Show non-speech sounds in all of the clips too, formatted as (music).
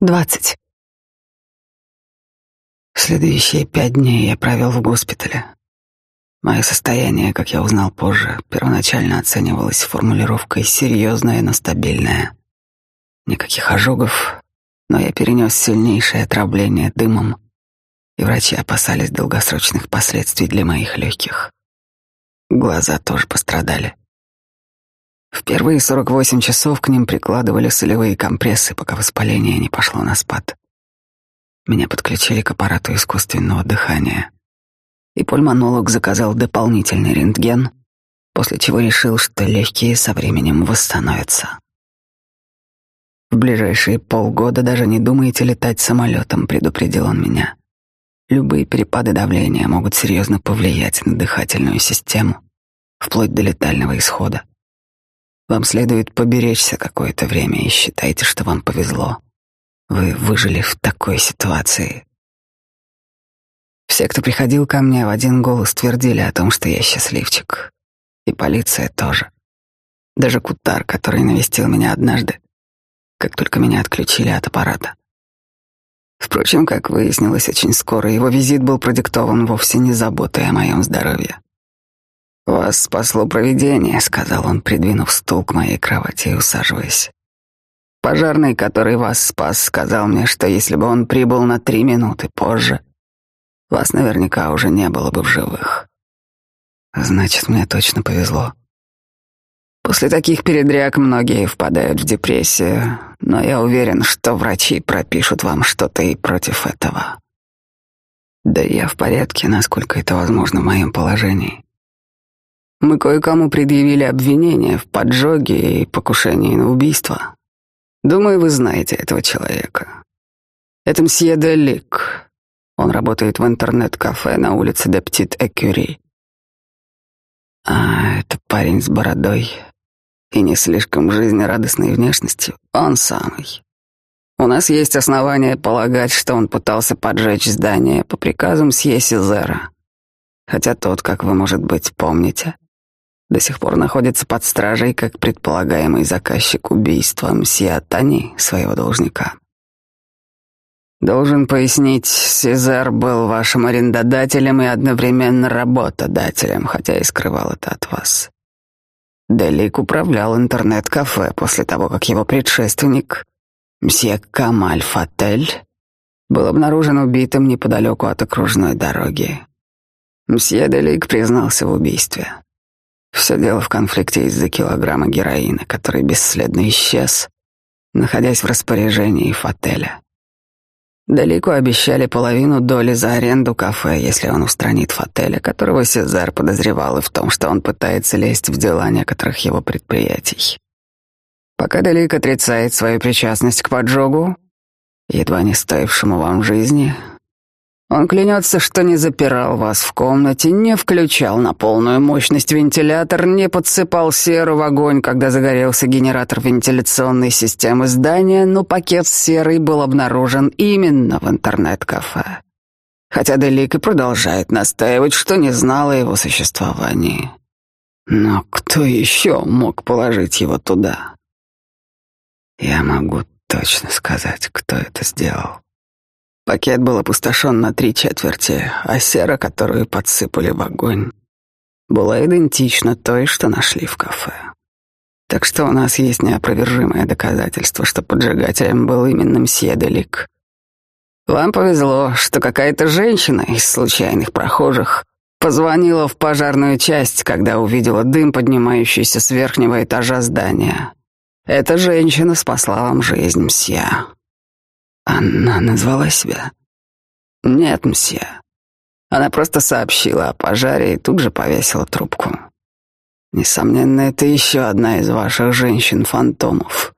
Двадцать. Следующие пять дней я провел в госпитале. Мое состояние, как я узнал позже, первоначально оценивалось формулировкой «серьезное, но стабильное». Никаких ожогов, но я перенес сильнейшее отравление дымом, и врачи опасались долгосрочных последствий для моих легких. Глаза тоже пострадали. В первые 48 часов к ним прикладывали солевые компрессы, пока воспаление не пошло на спад. Меня подключили к аппарату искусственного дыхания. И пульмонолог заказал дополнительный рентген, после чего решил, что легкие со временем восстановятся. В ближайшие полгода даже не думайте летать самолетом, предупредил он меня. Любые перепады давления могут серьезно повлиять на дыхательную систему, вплоть до летального исхода. Вам следует поберечься какое-то время и считайте, что вам повезло. Вы выжили в такой ситуации. Все, кто приходил ко мне, в один голос твердили о том, что я счастливчик. И полиция тоже. Даже Кутар, который навестил меня однажды, как только меня отключили от аппарата. Впрочем, как выяснилось очень скоро, его визит был продиктован вовсе не заботой о моем здоровье. «Вас спасло провидение», — сказал он, придвинув стул к моей кровати и усаживаясь. Пожарный, который вас спас, сказал мне, что если бы он прибыл на три минуты позже, вас наверняка уже не было бы в живых. Значит, мне точно повезло. После таких передряг многие впадают в депрессию, но я уверен, что врачи пропишут вам что-то и против этого. Да я в порядке, насколько это возможно в моем положении. Мы кое-кому предъявили обвинения в поджоге и покушении на убийство. Думаю, вы знаете этого человека. Это мсье де. Он работает в интернет-кафе на улице де Птит Экюри. А, это парень с бородой и не слишком жизнерадостной внешностью. Он самый. У нас есть основания полагать, что он пытался поджечь здание по приказу мсье Сизера. Хотя тот, как вы, может быть, помните, до сих пор находится под стражей как предполагаемый заказчик убийства мсье Тани, своего должника. Должен пояснить, Сезар был вашим арендодателем и одновременно работодателем, хотя и скрывал это от вас. Делик управлял интернет-кафе после того, как его предшественник, мсье Камаль Фатель, был обнаружен убитым неподалеку от окружной дороги. Мсье Делик признался в убийстве. Все дело в конфликте из-за килограмма героина, который бесследно исчез, находясь в распоряжении Фателя. Далеко обещали половину доли за аренду кафе, если он устранит Фателя, которого Сезар подозревал и в том, что он пытается лезть в дела некоторых его предприятий. Пока Далик отрицает свою причастность к поджогу, едва не стоившему вам жизни, он клянется, что не запирал вас в комнате, не включал на полную мощность вентилятор, не подсыпал серу в огонь, когда загорелся генератор вентиляционной системы здания, но пакет с серой был обнаружен именно в интернет-кафе. Хотя Делик и продолжает настаивать, что не знал о его существовании. Но кто еще мог положить его туда? Я могу точно сказать, кто это сделал. Пакет был опустошен на три четверти, а сера, которую подсыпали в огонь, была идентична той, что нашли в кафе. Так что у нас есть неопровержимое доказательство, что поджигателем был именно мсье Делик. Вам повезло, что какая-то женщина из случайных прохожих позвонила в пожарную часть, когда увидела дым, поднимающийся с верхнего этажа здания. Эта женщина спасла вам жизнь, мсье. Она назвала себя? Нет, мсье. Она просто сообщила о пожаре и тут же повесила трубку. Несомненно, это еще одна из ваших женщин-фантомов.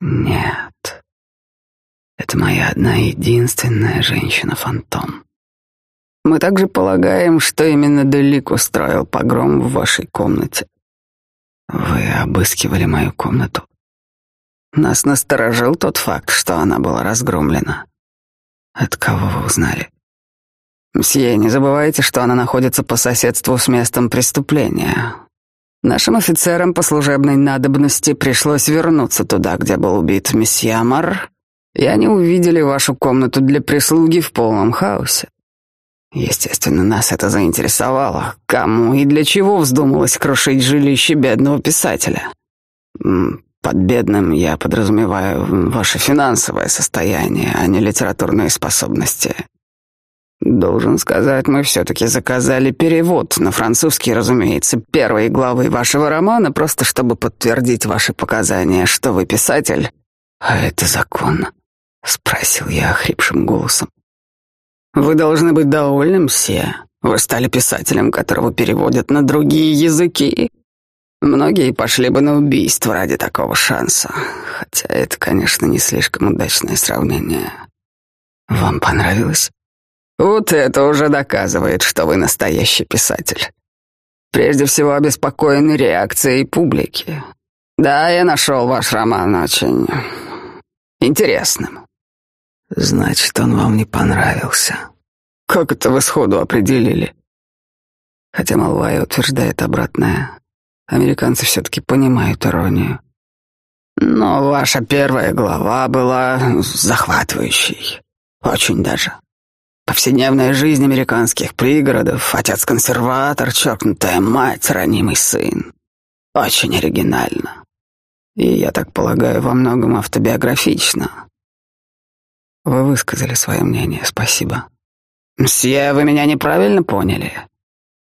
Нет. Это моя одна единственная женщина-фантом. Мы также полагаем, что именно Делик устроил погром в вашей комнате. Вы обыскивали мою комнату? Нас насторожил тот факт, что она была разгромлена. От кого вы узнали? Мсье, не забывайте, что она находится по соседству с местом преступления. Нашим офицерам по служебной надобности пришлось вернуться туда, где был убит месье Амар, и они увидели вашу комнату для прислуги в полном хаосе. Естественно, нас это заинтересовало. Кому и для чего вздумалось крушить жилище бедного писателя? Под бедным я подразумеваю ваше финансовое состояние, а не литературные способности. Должен сказать, мы все-таки заказали перевод на французский, разумеется, первой главы вашего романа, просто чтобы подтвердить ваши показания, что вы писатель. А это законно? Спросил я охрипшим голосом. Вы должны быть довольны, мсье. Вы стали писателем, которого переводят на другие языки. Многие пошли бы на убийство ради такого шанса. Хотя это, конечно, не слишком удачное сравнение. Вам понравилось? Вот это уже доказывает, что вы настоящий писатель. Прежде всего, обеспокоены реакцией публики. Да, я нашел ваш роман очень интересным. Значит, он вам не понравился. Как это вы сходу определили? Хотя молва и утверждает обратное. Американцы все-таки понимают иронию. Но ваша первая глава была захватывающей. Очень даже. Повседневная жизнь американских пригородов, отец-консерватор, чокнутая мать, ранимый сын. Очень оригинально. И, я так полагаю, во многом автобиографично. Вы высказали свое мнение, спасибо. Мсье, вы меня неправильно поняли.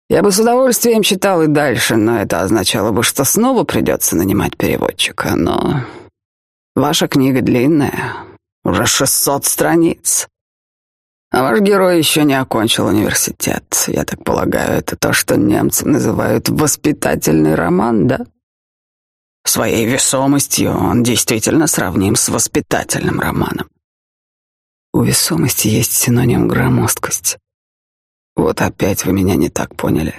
Я бы с удовольствием читал и дальше, но это означало бы, что снова придется нанимать переводчика. Но ваша книга длинная, уже шестьсот страниц. А ваш герой еще не окончил университет. Я так полагаю, это то, что немцы называют воспитательный роман, да? Своей весомостью он действительно сравним с воспитательным романом. У весомости есть синоним громоздкость. Вот опять вы меня не так поняли.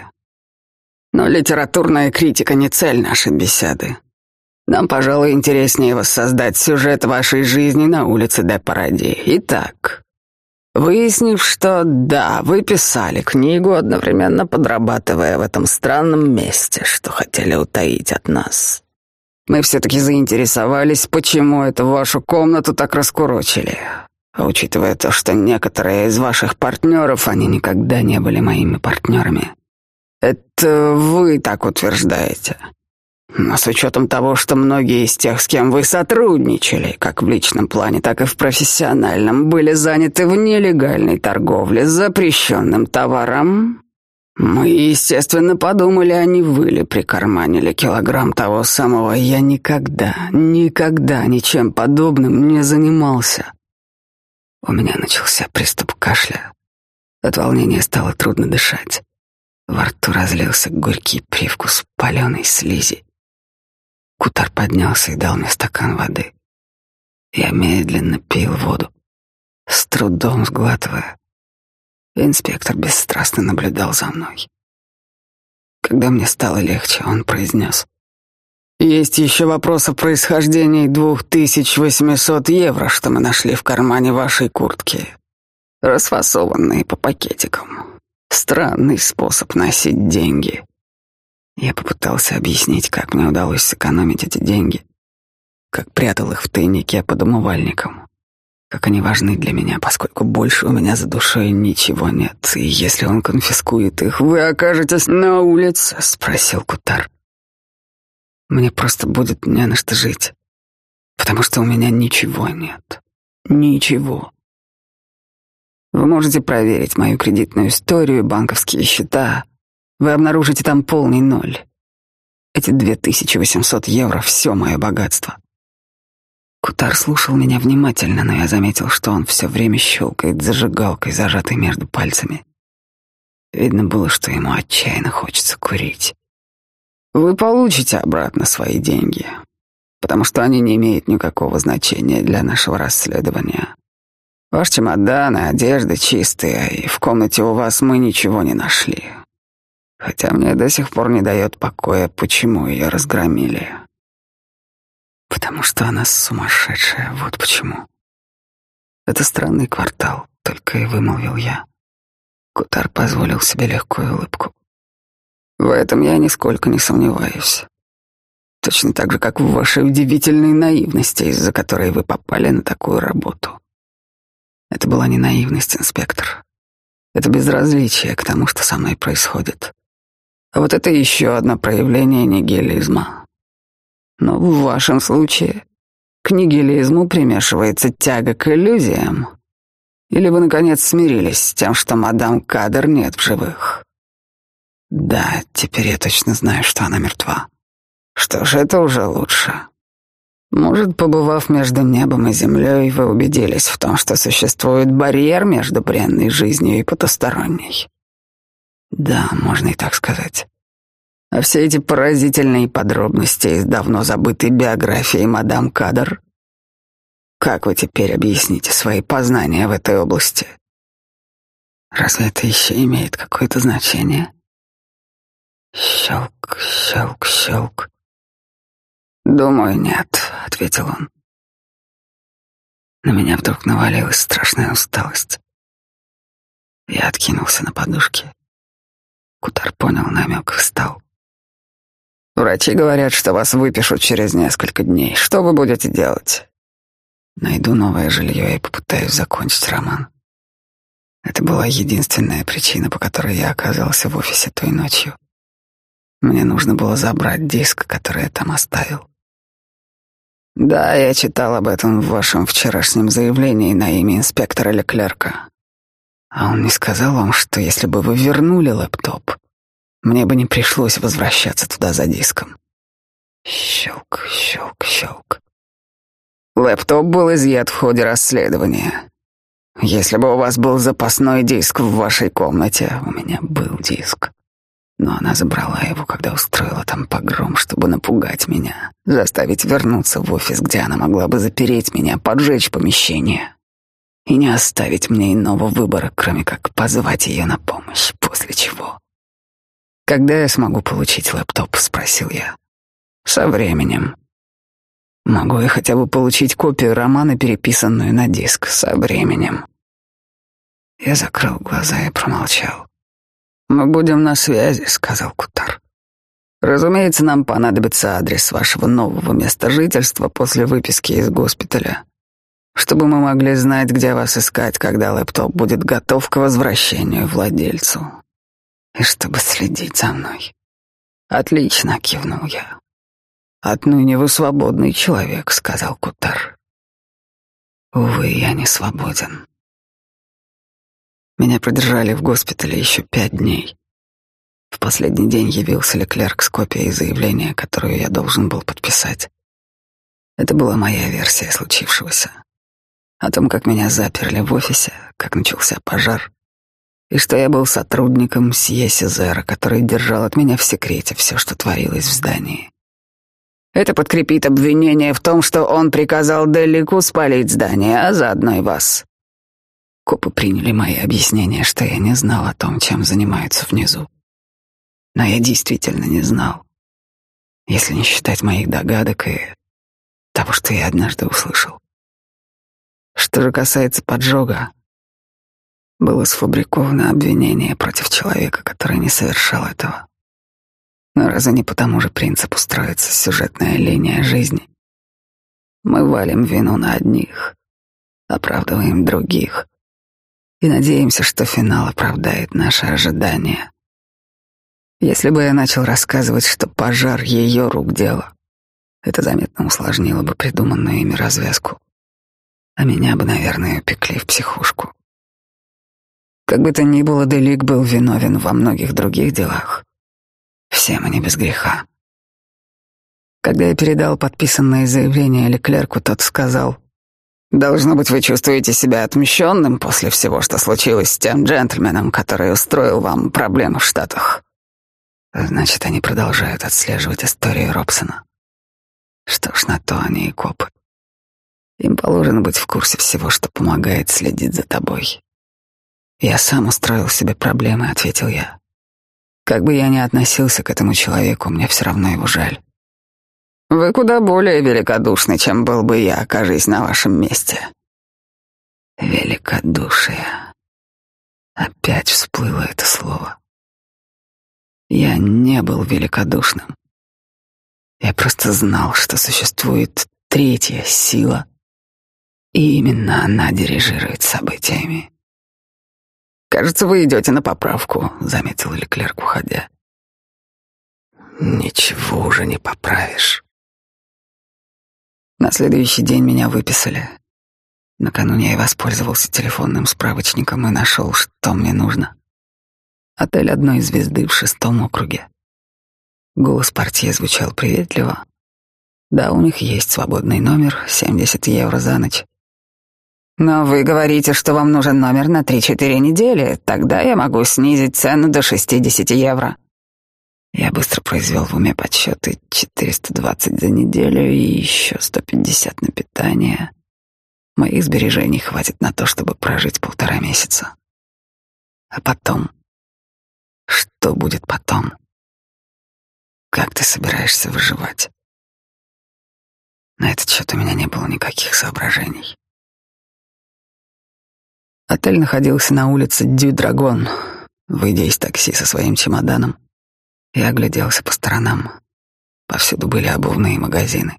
Но литературная критика не цель нашей беседы. Нам, пожалуй, интереснее воссоздать сюжет вашей жизни на улице де Паради. Итак, выяснив, что да, вы писали книгу, одновременно подрабатывая в этом странном месте, что хотели утаить от нас. Мы все-таки заинтересовались, почему это вашу комнату так раскурочили. А учитывая то, что некоторые из ваших партнеров, они никогда не были моими партнерами. Это вы так утверждаете. Но с учетом того, что многие из тех, с кем вы сотрудничали, как в личном плане, так и в профессиональном, были заняты в нелегальной торговле с запрещенным товаром, мы, естественно, подумали, а не вы ли прикарманили килограмм того самого. Я никогда, никогда ничем подобным не занимался. У меня начался приступ кашля. От волнения стало трудно дышать. Во рту разлился горький привкус паленой слизи. Кутар поднялся и дал мне стакан воды. Я медленно пил воду, с трудом сглатывая. Инспектор бесстрастно наблюдал за мной. Когда мне стало легче, он произнес. Есть еще вопрос о происхождении двух тысяч восьмисот евро, что мы нашли в кармане вашей куртки. Расфасованные по пакетикам. Странный способ носить деньги. Я попытался объяснить, как мне удалось сэкономить эти деньги, как прятал их в тайнике под умывальником, как они важны для меня, поскольку больше у меня за душой ничего нет, и если он конфискует их, вы окажетесь на улице, спросил Кутар. Мне просто будет не на что жить, потому что у меня ничего нет. Ничего. Вы можете проверить мою кредитную историю, банковские счета. Вы обнаружите там полный ноль. Эти 2800 евро — все мое богатство. Кутар слушал меня внимательно, но я заметил, что он все время щелкает зажигалкой, зажатой между пальцами. Видно было, что ему отчаянно хочется курить. Вы получите обратно свои деньги, потому что они не имеют никакого значения для нашего расследования. Ваш чемодан и одежда чистые, и в комнате у вас мы ничего не нашли. Хотя мне до сих пор не дает покоя, почему ее разгромили. Потому что она сумасшедшая, вот почему. Это странный квартал, только и вымолвил я. Кутар позволил себе легкую улыбку. В этом я нисколько не сомневаюсь. Точно так же, как в вашей удивительной наивности, из-за которой вы попали на такую работу. Это была не наивность, инспектор. Это безразличие к тому, что со мной происходит. А вот это еще одно проявление нигилизма. Но в вашем случае к нигилизму примешивается тяга к иллюзиям. Или вы, наконец, смирились с тем, что мадам Кадр нет в живых? Да, теперь я точно знаю, что она мертва. Что ж, это уже лучше. Может, побывав между небом и землей, вы убедились в том, что существует барьер между бренной жизнью и потусторонней. Да, можно и так сказать. А все эти поразительные подробности из давно забытой биографии мадам Кадр? Как вы теперь объясните свои познания в этой области? Разве это еще имеет какое-то значение? Щелк, щелк, щелк. «Думаю, нет», — ответил он. На меня вдруг навалилась страшная усталость. Я откинулся на подушке. Кутар понял намек и встал. «Врачи говорят, что вас выпишут через несколько дней. Что вы будете делать?» «Найду новое жилье и попытаюсь закончить роман». Это была единственная причина, по которой я оказался в офисе той ночью. Мне нужно было забрать диск, который я там оставил. Да, я читал об этом в вашем вчерашнем заявлении на имя инспектора Леклерка. А он не сказал вам, что если бы вы вернули лэптоп, мне бы не пришлось возвращаться туда за диском. Щелк, щелк, щелк. Лэптоп был изъят в ходе расследования. Если бы у вас был запасной диск в вашей комнате, у меня был диск. Но она забрала его, когда устроила там погром, чтобы напугать меня, заставить вернуться в офис, где она могла бы запереть меня, поджечь помещение и не оставить мне иного выбора, кроме как позвать ее на помощь, после чего. «Когда я смогу получить лэптоп?» — спросил я. «Со временем. Могу я хотя бы получить копию романа, переписанную на диск, со временем?» Я закрыл глаза и промолчал. «Мы будем на связи», — сказал Кутар. «Разумеется, нам понадобится адрес вашего нового места жительства после выписки из госпиталя, чтобы мы могли знать, где вас искать, когда лэптоп будет готов к возвращению владельцу, и чтобы следить за мной». «Отлично», — кивнул я. «Отныне вы свободный человек», — сказал Кутар. «Увы, я не свободен». Меня продержали в госпитале еще пять дней. В последний день явился Леклерк с копией заявления, которую я должен был подписать. Это была моя версия случившегося. О том, как меня заперли в офисе, как начался пожар, и что я был сотрудником Сье который держал от меня в секрете все, что творилось в здании. Это подкрепит обвинение в том, что он приказал Делику спалить здание, а заодно и вас. Копы приняли мои объяснения, что я не знал о том, чем занимаются внизу. Но я действительно не знал, если не считать моих догадок и того, что я однажды услышал. Что же касается поджога, было сфабриковано обвинение против человека, который не совершал этого. Но разве не по тому же принципу строится сюжетная линия жизни? Мы валим вину на одних, оправдываем других, и надеемся, что финал оправдает наши ожидания. Если бы я начал рассказывать, что пожар ее рук дело, это заметно усложнило бы придуманную ими развязку, а меня бы, наверное, упекли в психушку. Как бы то ни было, Делик был виновен во многих других делах. Все мы не без греха. Когда я передал подписанное заявление Леклерку, тот сказал — Должно быть, вы чувствуете себя отмщенным после всего, что случилось с тем джентльменом, который устроил вам проблемы в Штатах. Значит, они продолжают отслеживать историю Робсона. Что ж, на то они и копы. Им положено быть в курсе всего, что помогает следить за тобой. Я сам устроил себе проблемы, ответил я. Как бы я ни относился к этому человеку, мне все равно его жаль. Вы куда более великодушны, чем был бы я, окажись на вашем месте. Великодушие. Опять всплыло это слово. Я не был великодушным. Я просто знал, что существует третья сила, и именно она дирижирует событиями. «Кажется, вы идете на поправку», — заметил Леклерк, уходя. «Ничего уже не поправишь». На следующий день меня выписали. Накануне я воспользовался телефонным справочником и нашел, что мне нужно. Отель одной звезды в шестом округе. Голос партии звучал приветливо. Да, у них есть свободный номер, 70 евро за ночь. Но вы говорите, что вам нужен номер на 3-4 недели, тогда я могу снизить цену до 60 евро. Я быстро произвел в уме подсчеты 420 за неделю и еще 150 на питание. Моих сбережений хватит на то, чтобы прожить полтора месяца. А потом что будет потом? Как ты собираешься выживать? На этот счет у меня не было никаких соображений. Отель находился на улице Дю-Драгон. Выйдя из такси со своим чемоданом, я огляделся по сторонам. Повсюду были обувные магазины.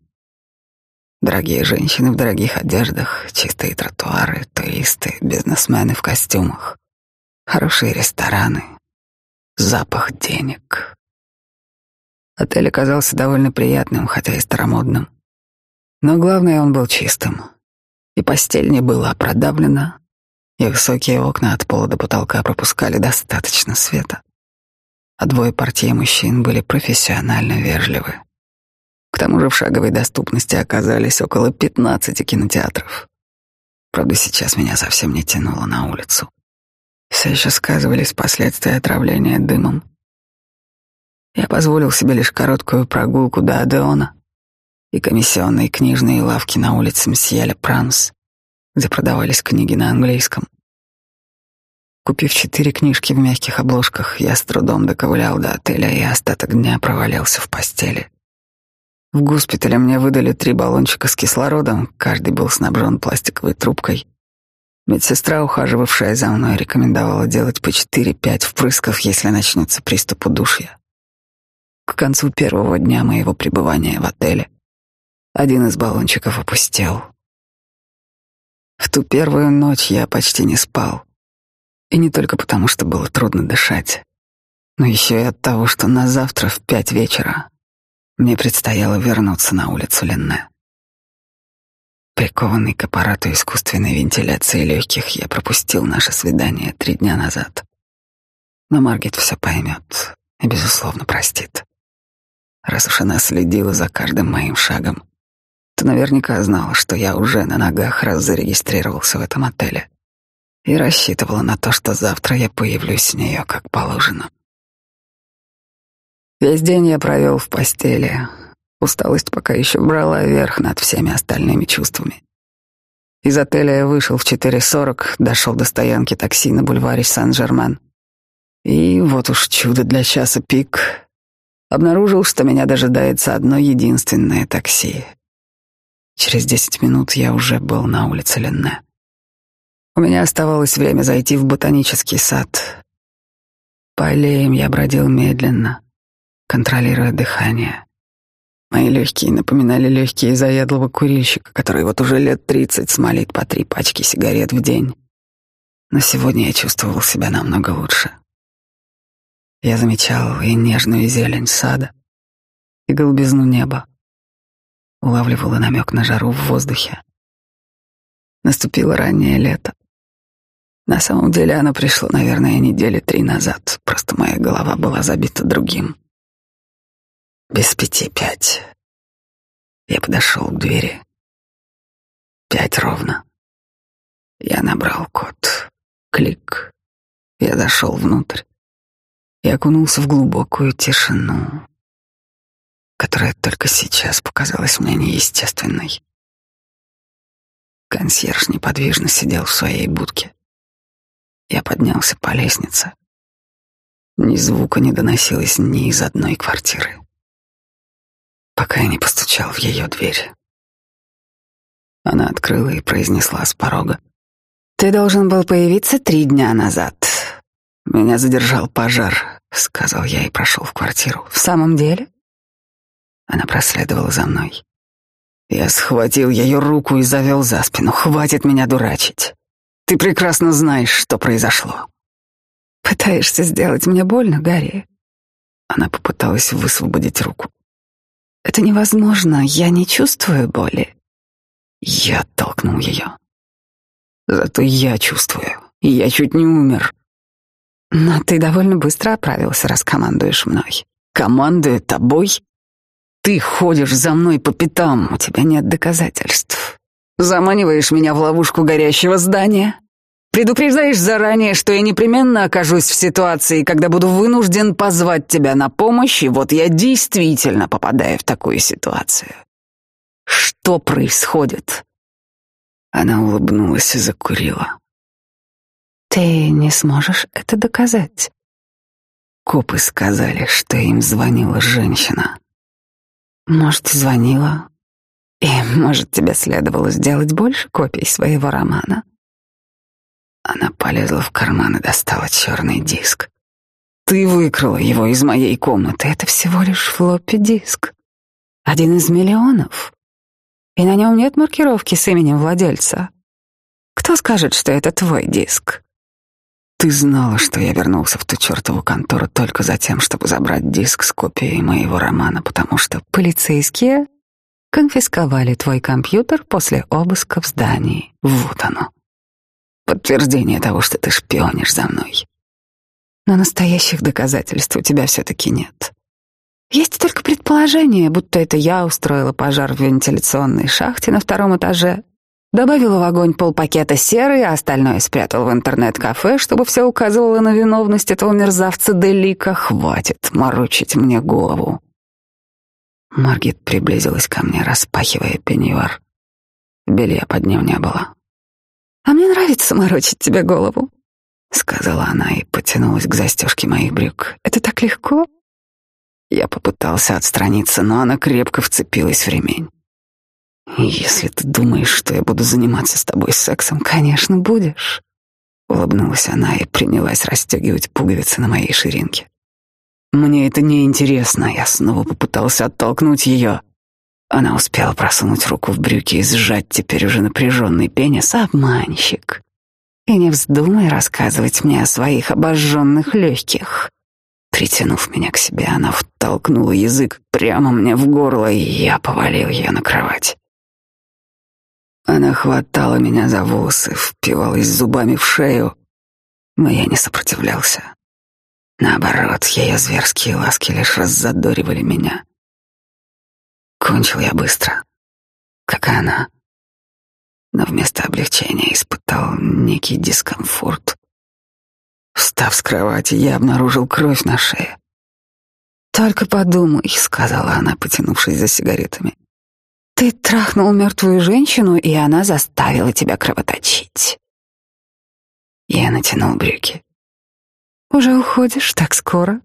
Дорогие женщины в дорогих одеждах, чистые тротуары, туристы, бизнесмены в костюмах, хорошие рестораны, запах денег. Отель оказался довольно приятным, хотя и старомодным. Но главное, он был чистым. И постель не была продавлена, и высокие окна от пола до потолка пропускали достаточно света. А двое партий мужчин были профессионально вежливы. К тому же в шаговой доступности оказались около пятнадцати кинотеатров. Правда, сейчас меня совсем не тянуло на улицу все еще сказывались последствия отравления дымом. Я позволил себе лишь короткую прогулку до Адеона и комиссионные книжные лавки на улице Мсьеля Пранс, где продавались книги на английском. Купив четыре книжки в мягких обложках, я с трудом доковылял до отеля и остаток дня провалялся в постели. В госпитале мне выдали три баллончика с кислородом, каждый был снабжен пластиковой трубкой — Медсестра, ухаживавшая за мной, рекомендовала делать по четыре-пять впрысков, если начнется приступ удушья. К концу первого дня моего пребывания в отеле один из баллончиков опустел. В ту первую ночь я почти не спал. И не только потому, что было трудно дышать, но еще и от того, что на завтра в пять вечера мне предстояло вернуться на улицу Ленне. Прикованный к аппарату искусственной вентиляции легких, я пропустил наше свидание три дня назад. Но Маргет все поймет и, безусловно, простит. Раз уж она следила за каждым моим шагом, то наверняка знала, что я уже на ногах раз зарегистрировался в этом отеле и рассчитывала на то, что завтра я появлюсь с нее как положено. Весь день я провел в постели, Усталость пока еще брала верх над всеми остальными чувствами. Из отеля я вышел в 4.40, дошел до стоянки такси на бульваре Сан-Жермен. И вот уж чудо для часа пик. Обнаружил, что меня дожидается одно единственное такси. Через десять минут я уже был на улице Ленне. У меня оставалось время зайти в ботанический сад. По аллеям я бродил медленно, контролируя дыхание. Мои легкие напоминали легкие заядлого курильщика, который вот уже лет тридцать смолит по три пачки сигарет в день. Но сегодня я чувствовал себя намного лучше. Я замечал и нежную зелень сада, и голубизну неба. Улавливала намек на жару в воздухе. Наступило раннее лето. На самом деле оно пришло, наверное, недели три назад, просто моя голова была забита другим. Без пяти пять. Я подошел к двери. Пять ровно. Я набрал код. Клик. Я зашел внутрь и окунулся в глубокую тишину, которая только сейчас показалась мне неестественной. Консьерж неподвижно сидел в своей будке. Я поднялся по лестнице. Ни звука не доносилось ни из одной квартиры пока я не постучал в ее дверь. Она открыла и произнесла с порога. «Ты должен был появиться три дня назад. Меня задержал пожар», — сказал я и прошел в квартиру. «В самом деле?» Она проследовала за мной. Я схватил ее руку и завел за спину. Хватит меня дурачить. Ты прекрасно знаешь, что произошло. Пытаешься сделать мне больно, Гарри? Она попыталась высвободить руку. Это невозможно, я не чувствую боли. Я толкнул ее. Зато я чувствую, и я чуть не умер. Но ты довольно быстро оправился, раз командуешь мной. Командую тобой? Ты ходишь за мной по пятам, у тебя нет доказательств. Заманиваешь меня в ловушку горящего здания. Предупреждаешь заранее, что я непременно окажусь в ситуации, когда буду вынужден позвать тебя на помощь, и вот я действительно попадаю в такую ситуацию. Что происходит? Она улыбнулась и закурила. Ты не сможешь это доказать. Копы сказали, что им звонила женщина. Может, звонила. И, может, тебе следовало сделать больше копий своего романа. Она полезла в карман и достала черный диск. Ты выкрала его из моей комнаты. Это всего лишь флоппи-диск. Один из миллионов. И на нем нет маркировки с именем владельца. Кто скажет, что это твой диск? Ты знала, что я вернулся в ту чертову контору только за тем, чтобы забрать диск с копией моего романа, потому что полицейские конфисковали твой компьютер после обыска в здании. Вот оно. Подтверждение того, что ты шпионишь за мной. Но настоящих доказательств у тебя все-таки нет. Есть только предположение, будто это я устроила пожар в вентиляционной шахте на втором этаже Добавила в огонь полпакета серы, а остальное спрятал в интернет-кафе, чтобы все указывало на виновность этого мерзавца Делика. Хватит морочить мне голову. Маргит приблизилась ко мне, распахивая пеньюар. Белья под ним не было. «А мне нравится морочить тебе голову», — сказала она и потянулась к застежке моих брюк. «Это так легко?» Я попытался отстраниться, но она крепко вцепилась в ремень. «Если ты думаешь, что я буду заниматься с тобой сексом, конечно, будешь». Улыбнулась она и принялась расстегивать пуговицы на моей ширинке. «Мне это не интересно. Я снова попытался оттолкнуть ее. Она успела просунуть руку в брюки и сжать теперь уже напряженный пенис. Обманщик. И не вздумай рассказывать мне о своих обожженных легких». Притянув меня к себе, она втолкнула язык прямо мне в горло, и я повалил ее на кровать. Она хватала меня за волосы, впивалась зубами в шею, но я не сопротивлялся. Наоборот, ее зверские ласки лишь раззадоривали меня. Кончил я быстро, как и она, но вместо облегчения испытал некий дискомфорт. Встав с кровати, я обнаружил кровь на шее. «Только подумай», — сказала она, потянувшись за сигаретами. Ты трахнул мертвую женщину, и она заставила тебя кровоточить. Я натянул брюки. Уже уходишь так скоро?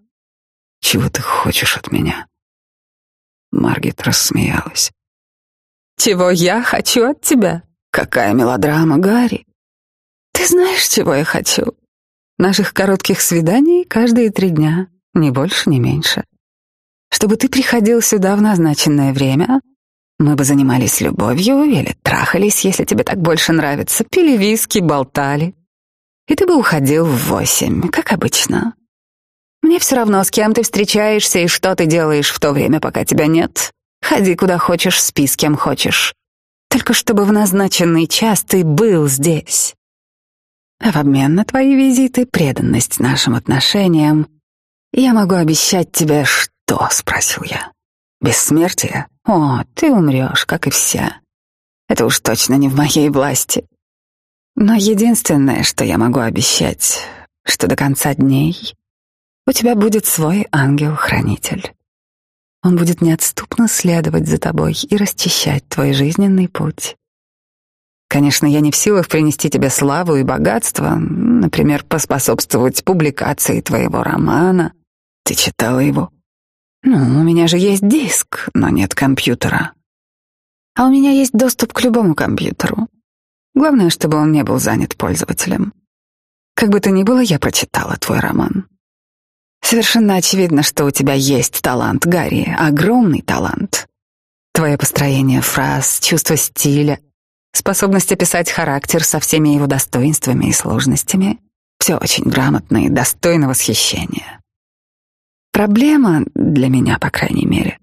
Чего ты хочешь от меня? Маргит рассмеялась. Чего я хочу от тебя? Какая мелодрама, Гарри? Ты знаешь, чего я хочу? Наших коротких свиданий каждые три дня, ни больше, ни меньше. Чтобы ты приходил сюда в назначенное время, мы бы занимались любовью или трахались, если тебе так больше нравится, пили виски, болтали. И ты бы уходил в восемь, как обычно. Мне все равно, с кем ты встречаешься и что ты делаешь в то время, пока тебя нет. Ходи куда хочешь, спи с кем хочешь. Только чтобы в назначенный час ты был здесь. А в обмен на твои визиты, преданность нашим отношениям, я могу обещать тебе что, спросил я. Бессмертие? О, ты умрешь, как и все. Это уж точно не в моей власти. Но единственное, что я могу обещать, что до конца дней у тебя будет свой ангел-хранитель. Он будет неотступно следовать за тобой и расчищать твой жизненный путь. Конечно, я не в силах принести тебе славу и богатство, например, поспособствовать публикации твоего романа. Ты читала его? Ну, у меня же есть диск, но нет компьютера. А у меня есть доступ к любому компьютеру. Главное, чтобы он не был занят пользователем. Как бы то ни было, я прочитала твой роман. Совершенно очевидно, что у тебя есть талант, Гарри, огромный талант. Твое построение фраз, чувство стиля, способность описать характер со всеми его достоинствами и сложностями — все очень грамотно и достойно восхищения. Проблема, для меня, по крайней мере,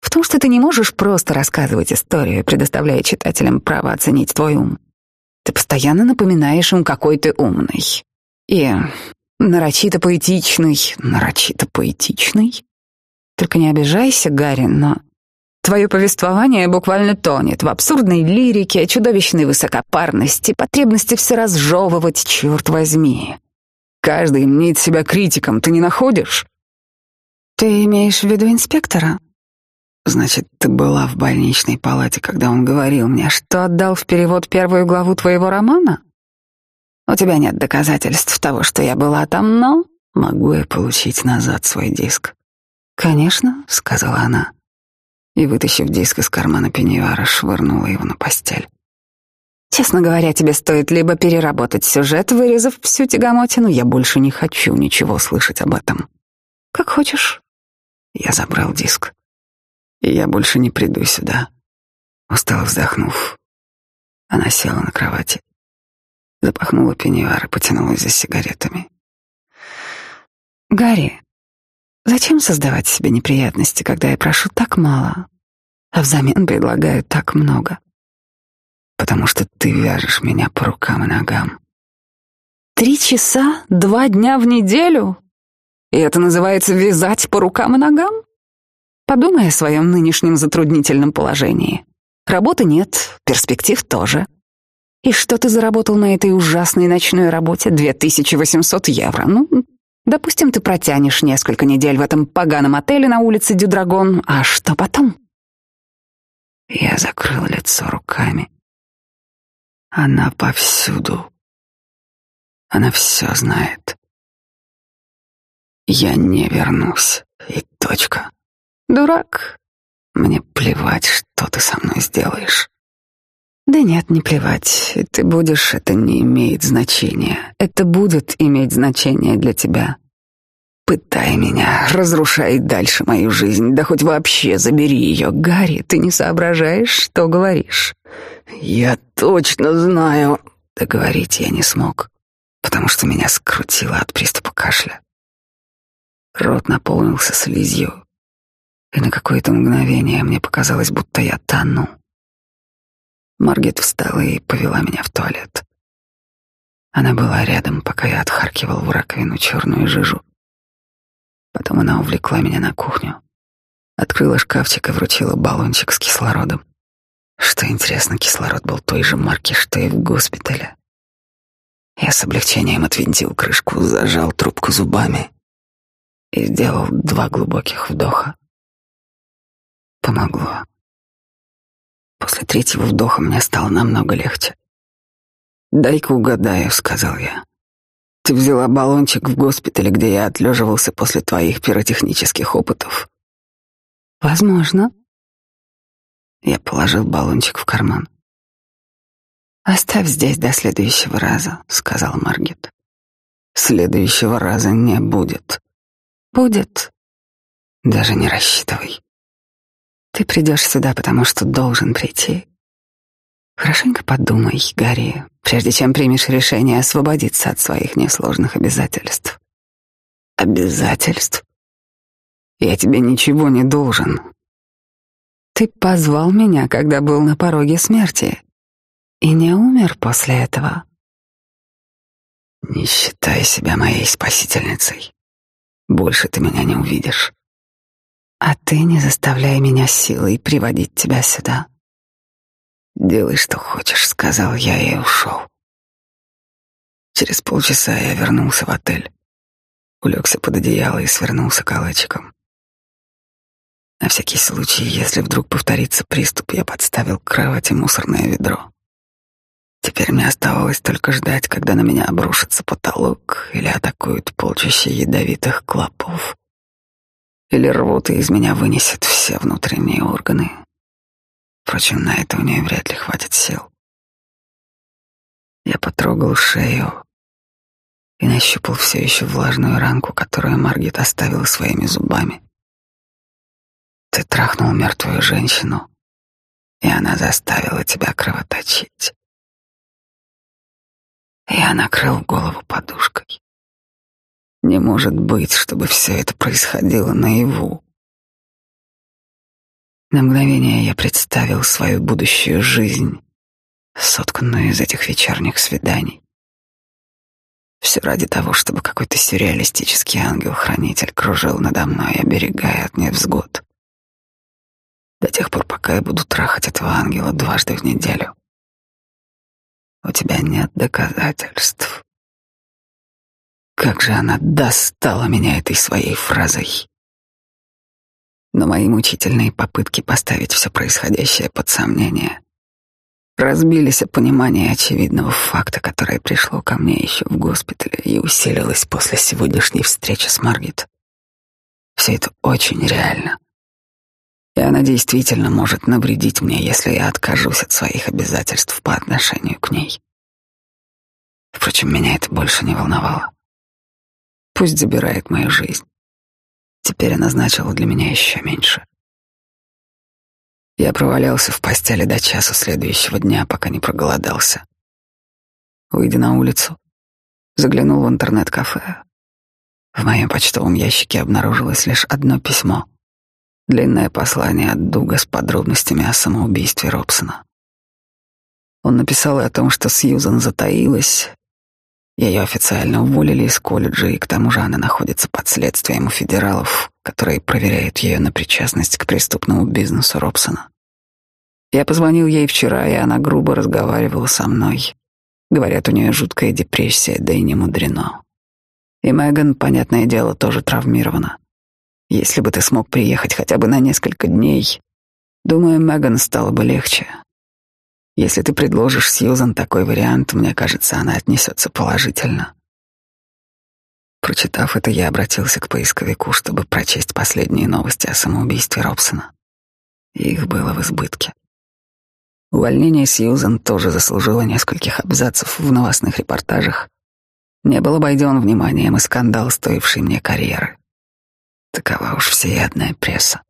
в том, что ты не можешь просто рассказывать историю, предоставляя читателям право оценить твой ум. Ты постоянно напоминаешь им, какой ты умный. И нарочито поэтичный, нарочито поэтичный. Только не обижайся, Гарри, но твое повествование буквально тонет в абсурдной лирике, чудовищной высокопарности, потребности все разжевывать, черт возьми. Каждый мнит себя критиком, ты не находишь? Ты имеешь в виду инспектора? Значит, ты была в больничной палате, когда он говорил мне, что отдал в перевод первую главу твоего романа? У тебя нет доказательств того, что я была там, но могу я получить назад свой диск? Конечно, сказала она. И, вытащив диск из кармана пеньюара, швырнула его на постель. Честно говоря, тебе стоит либо переработать сюжет, вырезав всю тягомотину. Я больше не хочу ничего слышать об этом. Как хочешь. Я забрал диск и я больше не приду сюда. Устало вздохнув, она села на кровати, запахнула пеньюар и потянулась за сигаретами. «Гарри, зачем создавать себе неприятности, когда я прошу так мало, а взамен предлагаю так много?» «Потому что ты вяжешь меня по рукам и ногам». «Три часа, два дня в неделю? И это называется вязать по рукам и ногам?» Подумай о своем нынешнем затруднительном положении. Работы нет, перспектив тоже. И что ты заработал на этой ужасной ночной работе? 2800 евро. Ну, допустим, ты протянешь несколько недель в этом поганом отеле на улице Дюдрагон. А что потом? Я закрыл лицо руками. Она повсюду. Она все знает. Я не вернусь. И точка. Дурак. Мне плевать, что ты со мной сделаешь. Да нет, не плевать. Ты будешь, это не имеет значения. Это будет иметь значение для тебя. Пытай меня, разрушай дальше мою жизнь, да хоть вообще забери ее. Гарри, ты не соображаешь, что говоришь? Я точно знаю. Договорить я не смог, потому что меня скрутило от приступа кашля. Рот наполнился слизью, и на какое-то мгновение мне показалось, будто я тону. Маргет встала и повела меня в туалет. Она была рядом, пока я отхаркивал в раковину черную жижу. Потом она увлекла меня на кухню, открыла шкафчик и вручила баллончик с кислородом. Что интересно, кислород был той же марки, что и в госпитале. Я с облегчением отвинтил крышку, зажал трубку зубами и сделал два глубоких вдоха помогло. После третьего вдоха мне стало намного легче. «Дай-ка угадаю», — сказал я. «Ты взяла баллончик в госпитале, где я отлеживался после твоих пиротехнических опытов?» «Возможно». Я положил баллончик в карман. «Оставь здесь до следующего раза», — сказал Маргет. «Следующего раза не будет». «Будет». «Даже не рассчитывай». Ты придешь сюда, потому что должен прийти. Хорошенько подумай, Гарри, прежде чем примешь решение освободиться от своих несложных обязательств. Обязательств? Я тебе ничего не должен. Ты позвал меня, когда был на пороге смерти, и не умер после этого. Не считай себя моей спасительницей. Больше ты меня не увидишь. А ты не заставляй меня силой приводить тебя сюда. Делай, что хочешь, сказал я и ушел. Через полчаса я вернулся в отель, улегся под одеяло и свернулся калачиком. На всякий случай, если вдруг повторится приступ, я подставил к кровати мусорное ведро. Теперь мне оставалось только ждать, когда на меня обрушится потолок или атакуют полчища ядовитых клопов или рвота из меня вынесет все внутренние органы. Впрочем, на это у нее вряд ли хватит сил. Я потрогал шею, и нащупал все еще влажную ранку, которую Маргит оставила своими зубами. Ты трахнул мертвую женщину, и она заставила тебя кровоточить. Я накрыл голову подушкой. Не может быть, чтобы все это происходило наяву. На мгновение я представил свою будущую жизнь, сотканную из этих вечерних свиданий. Все ради того, чтобы какой-то сюрреалистический ангел-хранитель кружил надо мной, оберегая от невзгод. До тех пор, пока я буду трахать этого ангела дважды в неделю. У тебя нет доказательств. Как же она достала меня этой своей фразой. Но мои мучительные попытки поставить все происходящее под сомнение разбились о понимании очевидного факта, которое пришло ко мне еще в госпитале и усилилось после сегодняшней встречи с Маргит. Все это очень реально. И она действительно может навредить мне, если я откажусь от своих обязательств по отношению к ней. Впрочем, меня это больше не волновало. Пусть забирает мою жизнь. Теперь она значила для меня еще меньше. Я провалялся в постели до часа следующего дня, пока не проголодался. Выйдя на улицу, заглянул в интернет-кафе. В моем почтовом ящике обнаружилось лишь одно письмо. Длинное послание от Дуга с подробностями о самоубийстве Робсона. Он написал и о том, что Сьюзан затаилась, ее официально уволили из колледжа, и к тому же она находится под следствием у федералов, которые проверяют ее на причастность к преступному бизнесу Робсона. Я позвонил ей вчера, и она грубо разговаривала со мной. Говорят, у нее жуткая депрессия, да и не мудрено. И Меган, понятное дело, тоже травмирована. Если бы ты смог приехать хотя бы на несколько дней, думаю, Меган стало бы легче. Если ты предложишь Сьюзан такой вариант, мне кажется, она отнесется положительно. Прочитав это, я обратился к поисковику, чтобы прочесть последние новости о самоубийстве Робсона. Их было в избытке. Увольнение Сьюзан тоже заслужило нескольких абзацев в новостных репортажах. Не был обойден вниманием и скандал, стоивший мне карьеры. Такова уж всеядная пресса.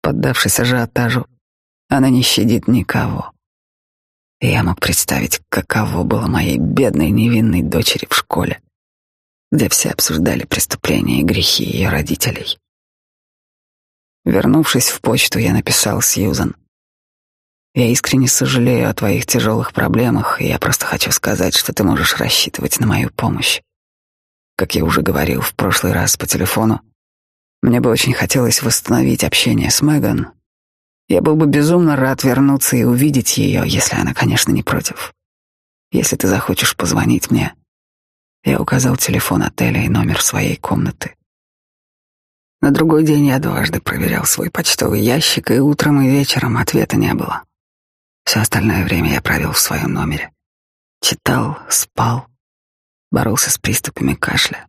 Поддавшись ажиотажу, она не щадит никого. И я мог представить, каково было моей бедной невинной дочери в школе, где все обсуждали преступления и грехи ее родителей. Вернувшись в почту, я написал Сьюзан. Я искренне сожалею о твоих тяжелых проблемах, и я просто хочу сказать, что ты можешь рассчитывать на мою помощь. Как я уже говорил в прошлый раз по телефону, мне бы очень хотелось восстановить общение с Меган, я был бы безумно рад вернуться и увидеть ее, если она, конечно, не против. Если ты захочешь позвонить мне. Я указал телефон отеля и номер своей комнаты. На другой день я дважды проверял свой почтовый ящик, и утром и вечером ответа не было. Все остальное время я провел в своем номере. Читал, спал, боролся с приступами кашля.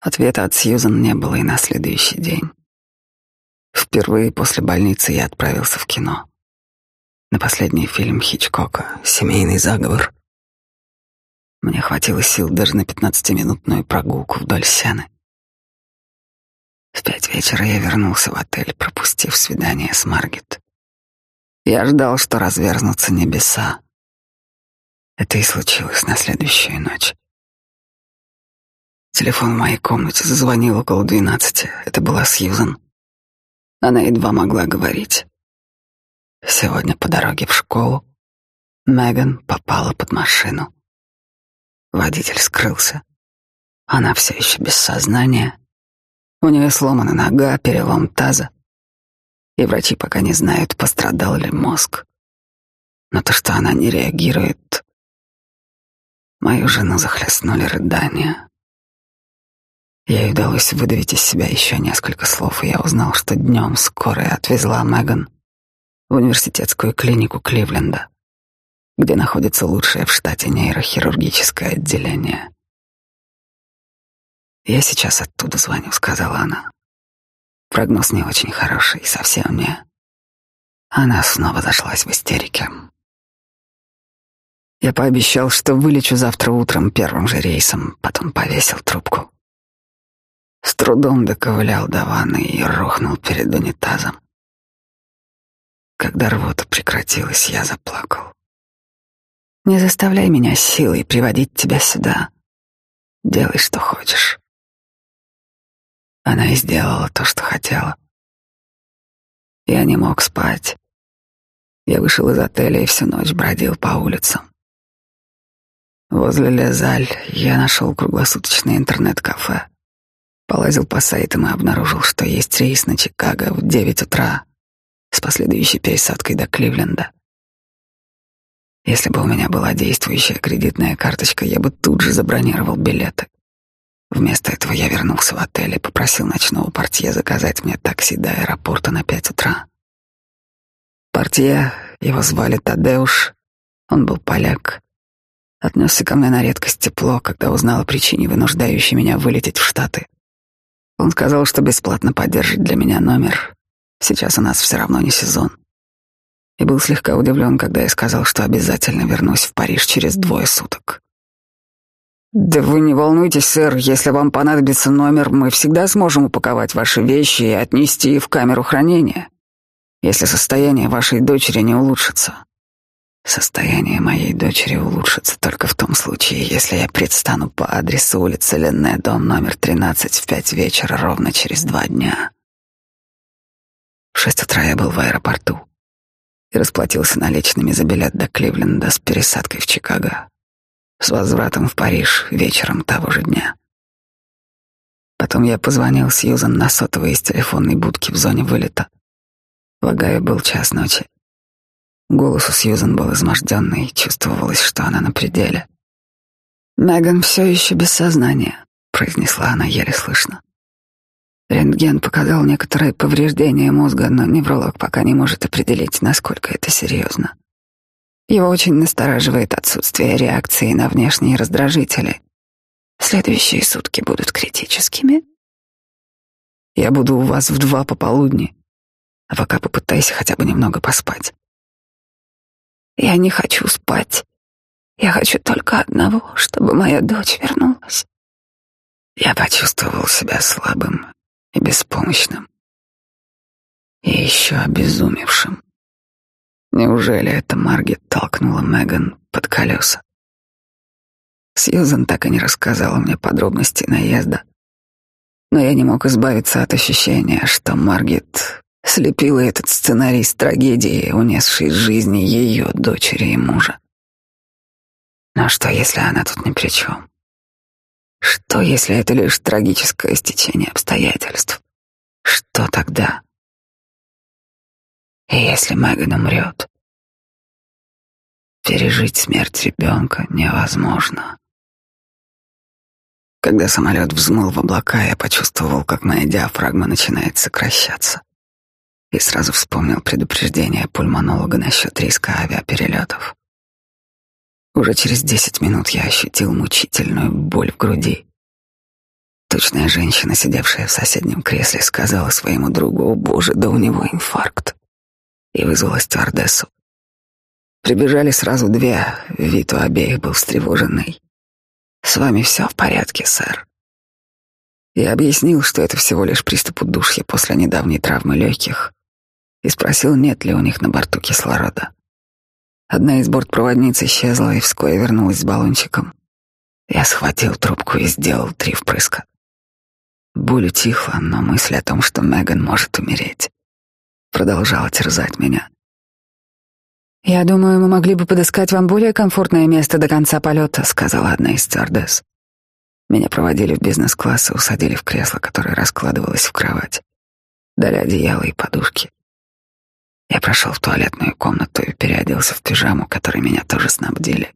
Ответа от Сьюзан не было и на следующий день. Впервые после больницы я отправился в кино. На последний фильм Хичкока «Семейный заговор». Мне хватило сил даже на пятнадцатиминутную прогулку вдоль сены. В пять вечера я вернулся в отель, пропустив свидание с Маргет. Я ждал, что разверзнутся небеса. Это и случилось на следующую ночь. Телефон в моей комнате зазвонил около двенадцати. Это была Сьюзан. Она едва могла говорить. Сегодня по дороге в школу Меган попала под машину. Водитель скрылся. Она все еще без сознания. У нее сломана нога, перелом таза. И врачи пока не знают, пострадал ли мозг. Но то, что она не реагирует... Мою жену захлестнули рыдания. Ей удалось выдавить из себя еще несколько слов, и я узнал, что днем скорая отвезла Меган в университетскую клинику Кливленда, где находится лучшее в штате нейрохирургическое отделение. «Я сейчас оттуда звоню», — сказала она. Прогноз не очень хороший, совсем не. Она снова зашлась в истерике. Я пообещал, что вылечу завтра утром первым же рейсом, потом повесил трубку. С трудом доковылял до ванны и рухнул перед унитазом. Когда рвота прекратилась, я заплакал. Не заставляй меня силой приводить тебя сюда. Делай, что хочешь. Она и сделала то, что хотела. Я не мог спать. Я вышел из отеля и всю ночь бродил по улицам. Возле Лезаль я нашел круглосуточное интернет-кафе. Полазил по сайтам и обнаружил, что есть рейс на Чикаго в девять утра с последующей пересадкой до Кливленда. Если бы у меня была действующая кредитная карточка, я бы тут же забронировал билеты. Вместо этого я вернулся в отель и попросил ночного портье заказать мне такси до аэропорта на пять утра. Портье, его звали Тадеуш, он был поляк, отнесся ко мне на редкость тепло, когда узнал о причине, вынуждающей меня вылететь в Штаты. Он сказал, что бесплатно поддержит для меня номер. Сейчас у нас все равно не сезон. И был слегка удивлен, когда я сказал, что обязательно вернусь в Париж через двое суток. «Да вы не волнуйтесь, сэр, если вам понадобится номер, мы всегда сможем упаковать ваши вещи и отнести в камеру хранения, если состояние вашей дочери не улучшится. Состояние моей дочери улучшится только в том случае, если я предстану по адресу улицы Ленне, дом номер 13 в пять вечера ровно через два дня. В шесть утра я был в аэропорту и расплатился наличными за билет до Кливленда с пересадкой в Чикаго, с возвратом в Париж вечером того же дня. Потом я позвонил Сьюзан на сотовой из телефонной будки в зоне вылета. В Огайо был час ночи. Голос у Сьюзан был изможденный, чувствовалось, что она на пределе. «Меган все еще без сознания», — произнесла она еле слышно. Рентген показал некоторые повреждения мозга, но невролог пока не может определить, насколько это серьезно. Его очень настораживает отсутствие реакции на внешние раздражители. Следующие сутки будут критическими. Я буду у вас в два пополудни, а пока попытайся хотя бы немного поспать. Я не хочу спать. Я хочу только одного, чтобы моя дочь вернулась. Я почувствовал себя слабым и беспомощным. И еще обезумевшим. Неужели это Маргет толкнула Меган под колеса? Сьюзан так и не рассказала мне подробности наезда, но я не мог избавиться от ощущения, что Маргет слепила этот сценарий с трагедией, унесшей жизни ее дочери и мужа. Но что, если она тут ни при чем? Что, если это лишь трагическое стечение обстоятельств? Что тогда? И если Меган умрет? Пережить смерть ребенка невозможно. Когда самолет взмыл в облака, я почувствовал, как моя диафрагма начинает сокращаться и сразу вспомнил предупреждение пульмонолога насчет риска авиаперелетов. Уже через десять минут я ощутил мучительную боль в груди. Точная женщина, сидевшая в соседнем кресле, сказала своему другу, «О боже, да у него инфаркт!» и вызвала стюардессу. Прибежали сразу две, вид у обеих был встревоженный. «С вами все в порядке, сэр». Я объяснил, что это всего лишь приступ удушья после недавней травмы легких, и спросил, нет ли у них на борту кислорода. Одна из бортпроводниц исчезла и вскоре вернулась с баллончиком. Я схватил трубку и сделал три впрыска. Боль утихла, но мысль о том, что Меган может умереть, продолжала терзать меня. «Я думаю, мы могли бы подыскать вам более комфортное место до конца полета», — сказала одна из стюардесс. Меня проводили в бизнес-класс и усадили в кресло, которое раскладывалось в кровать. Дали одеяло и подушки. Я прошел в туалетную комнату и переоделся в пижаму, которой меня тоже снабдили.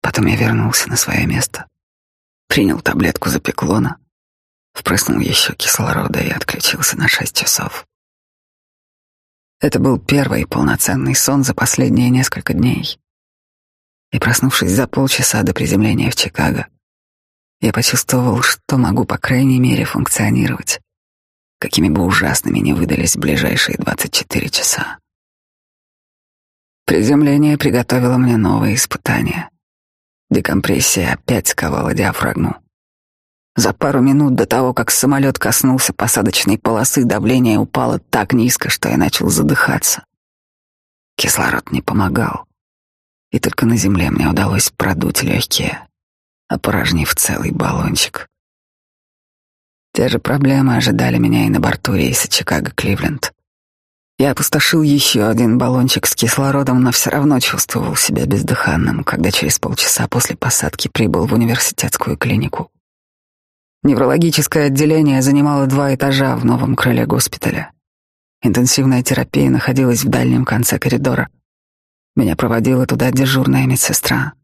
Потом я вернулся на свое место, принял таблетку запеклона, впрыснул еще кислорода и отключился на шесть часов. Это был первый полноценный сон за последние несколько дней. И проснувшись за полчаса до приземления в Чикаго, я почувствовал, что могу, по крайней мере, функционировать какими бы ужасными ни выдались ближайшие 24 часа. Приземление приготовило мне новые испытания. Декомпрессия опять сковала диафрагму. За пару минут до того, как самолет коснулся посадочной полосы, давление упало так низко, что я начал задыхаться. Кислород не помогал, и только на земле мне удалось продуть легкие, опорожнив целый баллончик. Те же проблемы ожидали меня и на борту рейса Чикаго-Кливленд. Я опустошил еще один баллончик с кислородом, но все равно чувствовал себя бездыханным, когда через полчаса после посадки прибыл в университетскую клинику. Неврологическое отделение занимало два этажа в новом крыле госпиталя. Интенсивная терапия находилась в дальнем конце коридора. Меня проводила туда дежурная медсестра.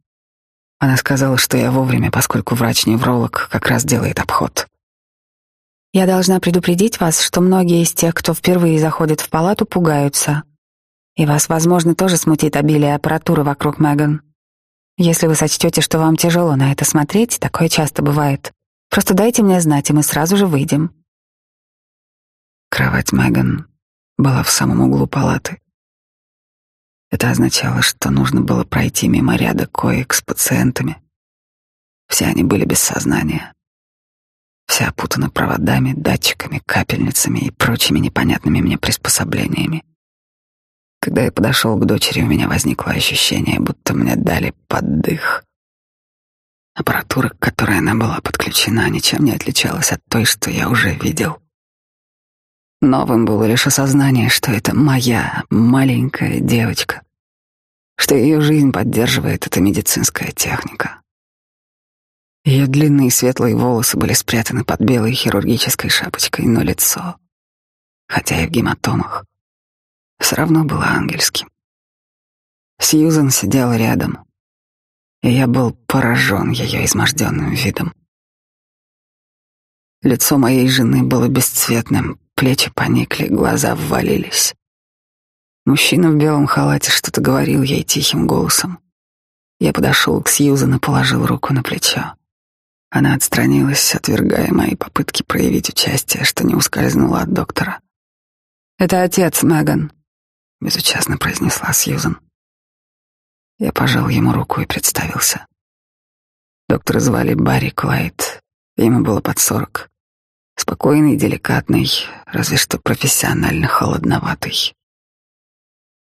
Она сказала, что я вовремя, поскольку врач-невролог как раз делает обход. Я должна предупредить вас, что многие из тех, кто впервые заходит в палату, пугаются. И вас, возможно, тоже смутит обилие аппаратуры вокруг Меган. Если вы сочтете, что вам тяжело на это смотреть, такое часто бывает, просто дайте мне знать, и мы сразу же выйдем. Кровать Меган была в самом углу палаты. Это означало, что нужно было пройти мимо ряда коек с пациентами. Все они были без сознания вся опутана проводами, датчиками, капельницами и прочими непонятными мне приспособлениями. Когда я подошел к дочери, у меня возникло ощущение, будто мне дали поддых. Аппаратура, к которой она была подключена, ничем не отличалась от той, что я уже видел. Новым было лишь осознание, что это моя маленькая девочка, что ее жизнь поддерживает эта медицинская техника. Ее длинные светлые волосы были спрятаны под белой хирургической шапочкой, но лицо, хотя и в гематомах, все равно было ангельским. Сьюзен сидела рядом, и я был поражен ее изможденным видом. Лицо моей жены было бесцветным, плечи поникли, глаза ввалились. Мужчина в белом халате что-то говорил ей тихим голосом. Я подошел к Сьюзен и положил руку на плечо. Она отстранилась, отвергая мои попытки проявить участие, что не ускользнула от доктора. «Это отец, Меган», — безучастно произнесла Сьюзан. Я пожал ему руку и представился. Доктора звали Барри Клайд. Ему было под сорок. Спокойный, деликатный, разве что профессионально холодноватый.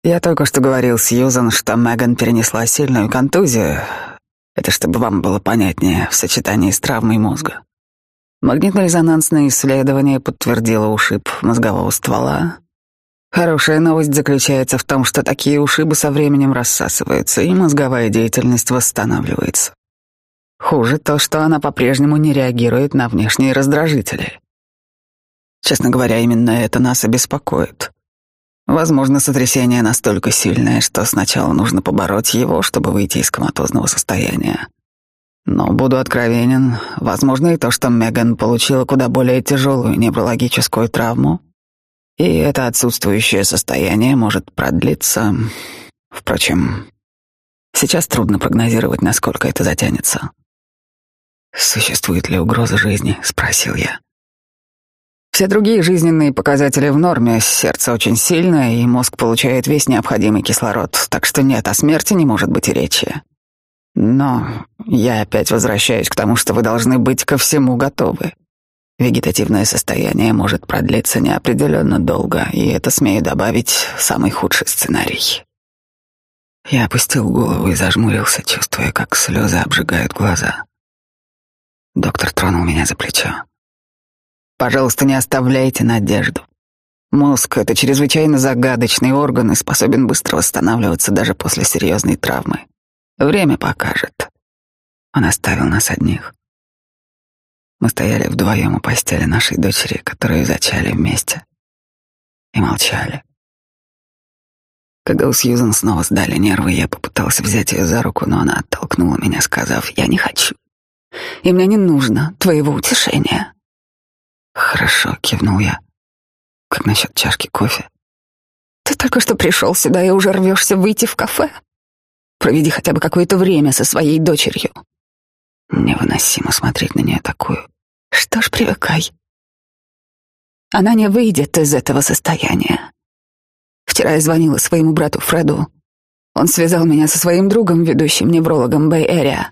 Я только что говорил Сьюзан, что Меган перенесла сильную контузию, это чтобы вам было понятнее в сочетании с травмой мозга. Магнитно-резонансное исследование подтвердило ушиб мозгового ствола. Хорошая новость заключается в том, что такие ушибы со временем рассасываются, и мозговая деятельность восстанавливается. Хуже то, что она по-прежнему не реагирует на внешние раздражители. Честно говоря, именно это нас и беспокоит. Возможно, сотрясение настолько сильное, что сначала нужно побороть его, чтобы выйти из коматозного состояния. Но буду откровенен, возможно и то, что Меган получила куда более тяжелую неврологическую травму, и это отсутствующее состояние может продлиться. Впрочем, сейчас трудно прогнозировать, насколько это затянется. «Существует ли угроза жизни?» — спросил я. Все другие жизненные показатели в норме, сердце очень сильное, и мозг получает весь необходимый кислород, так что нет, о смерти не может быть и речи. Но я опять возвращаюсь к тому, что вы должны быть ко всему готовы. Вегетативное состояние может продлиться неопределенно долго, и это, смею добавить, самый худший сценарий. Я опустил голову и зажмурился, чувствуя, как слезы обжигают глаза. Доктор тронул меня за плечо. Пожалуйста, не оставляйте надежду. Мозг — это чрезвычайно загадочный орган и способен быстро восстанавливаться даже после серьезной травмы. Время покажет. Он оставил нас одних. Мы стояли вдвоем у постели нашей дочери, которую зачали вместе, и молчали. Когда у Сьюзан снова сдали нервы, я попытался взять ее за руку, но она оттолкнула меня, сказав, «Я не хочу, и мне не нужно твоего утешения». Хорошо, кивнул я. Как насчет чашки кофе? Ты только что пришел сюда и уже рвешься выйти в кафе. Проведи хотя бы какое-то время со своей дочерью. Невыносимо смотреть на нее такую. Что ж, привыкай. Она не выйдет из этого состояния. Вчера я звонила своему брату Фреду. Он связал меня со своим другом, ведущим неврологом Бэй-Эрия.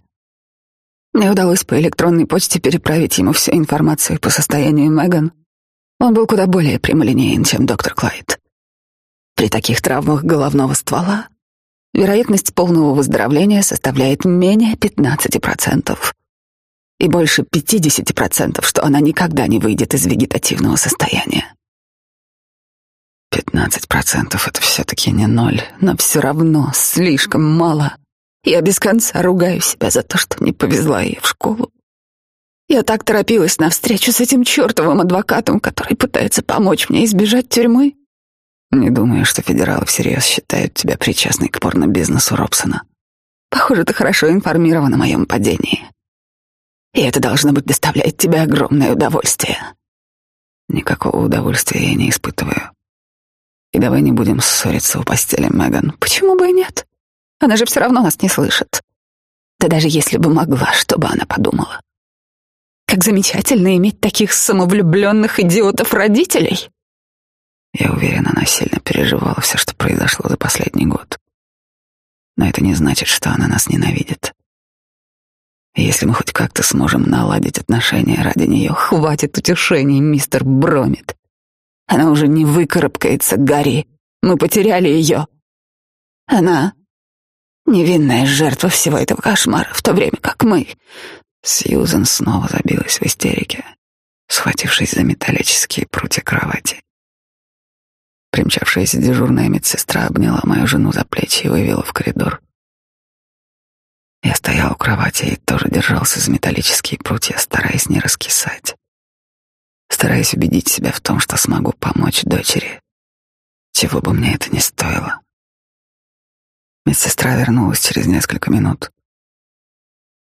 Мне удалось по электронной почте переправить ему всю информацию по состоянию Меган. Он был куда более прямолинеен, чем доктор Клайд. При таких травмах головного ствола вероятность полного выздоровления составляет менее 15% и больше 50%, что она никогда не выйдет из вегетативного состояния. 15% это все-таки не ноль, но все равно слишком мало. Я без конца ругаю себя за то, что не повезла ей в школу. Я так торопилась на встречу с этим чертовым адвокатом, который пытается помочь мне избежать тюрьмы. Не думаю, что федералы всерьез считают тебя причастной к порно-бизнесу Робсона. Похоже, ты хорошо информирован о моем падении. И это должно быть доставляет тебе огромное удовольствие. Никакого удовольствия я не испытываю. И давай не будем ссориться у постели, Меган. Почему бы и нет? Она же все равно нас не слышит. Да даже если бы могла, что бы она подумала? Как замечательно иметь таких самовлюбленных идиотов-родителей. Я уверен, она сильно переживала все, что произошло за последний год. Но это не значит, что она нас ненавидит. Если мы хоть как-то сможем наладить отношения ради нее, хватит утешений, мистер Бромит. Она уже не выкарабкается, Гарри. Мы потеряли ее. Она невинная жертва всего этого кошмара, в то время как мы... Сьюзен снова забилась в истерике, схватившись за металлические прутья кровати. Примчавшаяся дежурная медсестра обняла мою жену за плечи и вывела в коридор. Я стоял у кровати и тоже держался за металлические прутья, стараясь не раскисать стараясь убедить себя в том, что смогу помочь дочери, чего бы мне это ни стоило. Медсестра вернулась через несколько минут.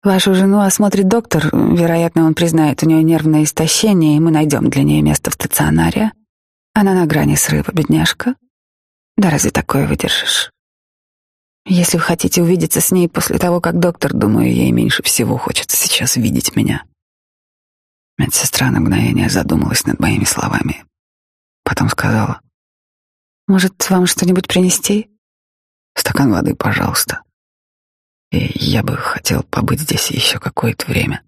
Вашу жену осмотрит доктор. Вероятно, он признает у нее нервное истощение, и мы найдем для нее место в стационаре. Она на грани срыва, бедняжка. Да разве такое выдержишь? Если вы хотите увидеться с ней после того, как доктор, думаю, ей меньше всего хочется сейчас видеть меня. Медсестра на мгновение задумалась над моими словами. Потом сказала. «Может, вам что-нибудь принести?» «Стакан воды, пожалуйста. И я бы хотел побыть здесь еще какое-то время».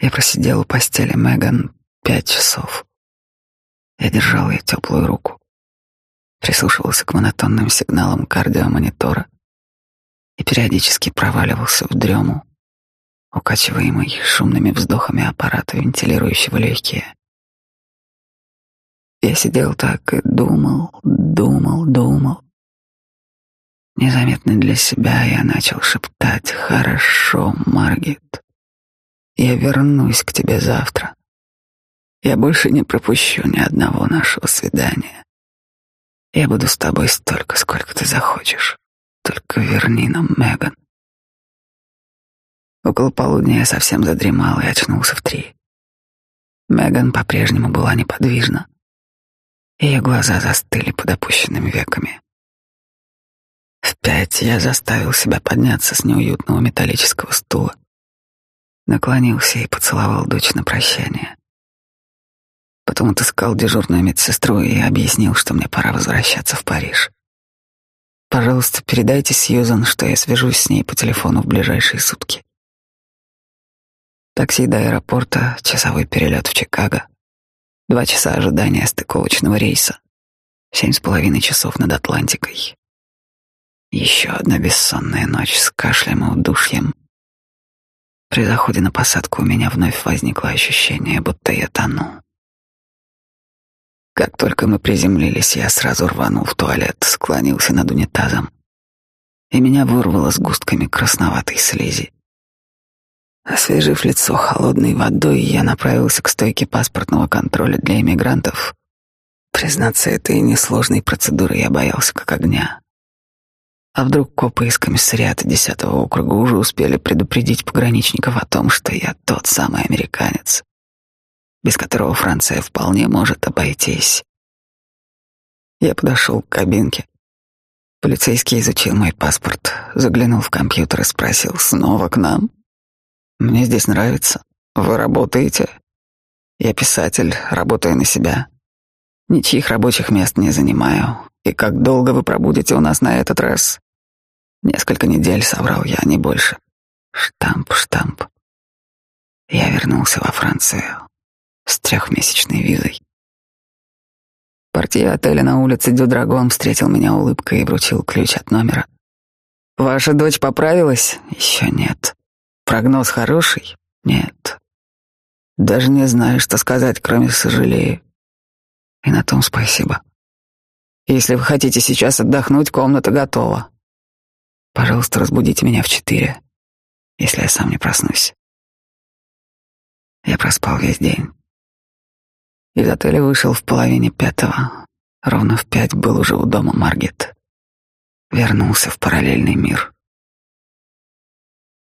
Я просидел у постели Меган пять часов. Я держал ее теплую руку, прислушивался к монотонным сигналам кардиомонитора и периодически проваливался в дрему, укачиваемый шумными вздохами аппарата, вентилирующего легкие. Я сидел так и думал, думал, думал. Незаметно для себя я начал шептать «Хорошо, Маргит, я вернусь к тебе завтра. Я больше не пропущу ни одного нашего свидания. Я буду с тобой столько, сколько ты захочешь. Только верни нам Меган». Около полудня я совсем задремал и очнулся в три. Меган по-прежнему была неподвижна. Ее глаза застыли под опущенными веками. В пять я заставил себя подняться с неуютного металлического стула, наклонился и поцеловал дочь на прощание. Потом отыскал дежурную медсестру и объяснил, что мне пора возвращаться в Париж. Пожалуйста, передайте Сьюзан, что я свяжусь с ней по телефону в ближайшие сутки. Такси до аэропорта, часовой перелет в Чикаго, два часа ожидания стыковочного рейса, семь с половиной часов над Атлантикой. Еще одна бессонная ночь с кашлем и удушьем. При заходе на посадку у меня вновь возникло ощущение, будто я тону. Как только мы приземлились, я сразу рванул в туалет, склонился над унитазом, и меня вырвало с густками красноватой слизи. Освежив лицо холодной водой, я направился к стойке паспортного контроля для иммигрантов. Признаться, этой несложной процедуры я боялся как огня. А вдруг копы из комиссариата 10 округа уже успели предупредить пограничников о том, что я тот самый американец, без которого Франция вполне может обойтись. Я подошел к кабинке. Полицейский изучил мой паспорт, заглянул в компьютер и спросил, снова к нам? Мне здесь нравится. Вы работаете. Я писатель, работаю на себя. Ничьих рабочих мест не занимаю. И как долго вы пробудете у нас на этот раз? Несколько недель, соврал я, не больше. Штамп, штамп. Я вернулся во Францию с трехмесячной визой. Портье отеля на улице Дюдрагон встретил меня улыбкой и вручил ключ от номера. «Ваша дочь поправилась?» «Еще нет». «Прогноз хороший?» «Нет». «Даже не знаю, что сказать, кроме сожалею». «И на том спасибо». «Если вы хотите сейчас отдохнуть, комната готова». «Пожалуйста, разбудите меня в четыре, если я сам не проснусь». Я проспал весь день. Из отеля вышел в половине пятого. Ровно в пять был уже у дома Маргет. Вернулся в параллельный мир.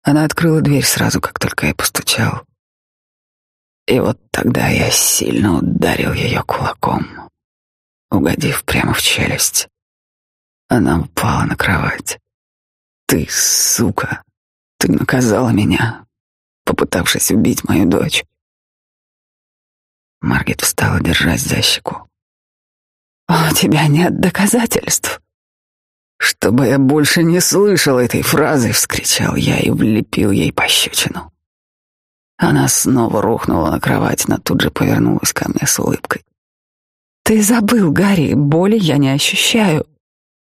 Она открыла дверь сразу, как только я постучал. И вот тогда я сильно ударил ее кулаком, угодив прямо в челюсть. Она упала на кровать. «Ты, сука, ты наказала меня, попытавшись убить мою дочь. Маргет встала, держась за щеку. «У тебя нет доказательств». «Чтобы я больше не слышал этой фразы!» — вскричал я и влепил ей пощечину. Она снова рухнула на кровать, но тут же повернулась ко мне с улыбкой. «Ты забыл, Гарри, боли я не ощущаю.